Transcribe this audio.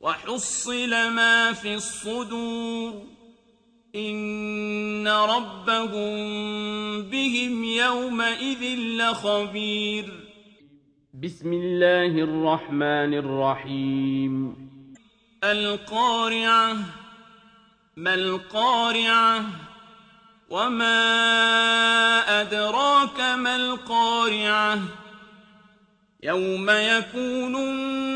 وحصل ما في الصدور. إن ربهم بهم يومئذ لخبير. بسم الله الرحمن الرحيم. القارعة ما القارعة؟ وما أدراك ما القارعة؟ يوم يكون الناس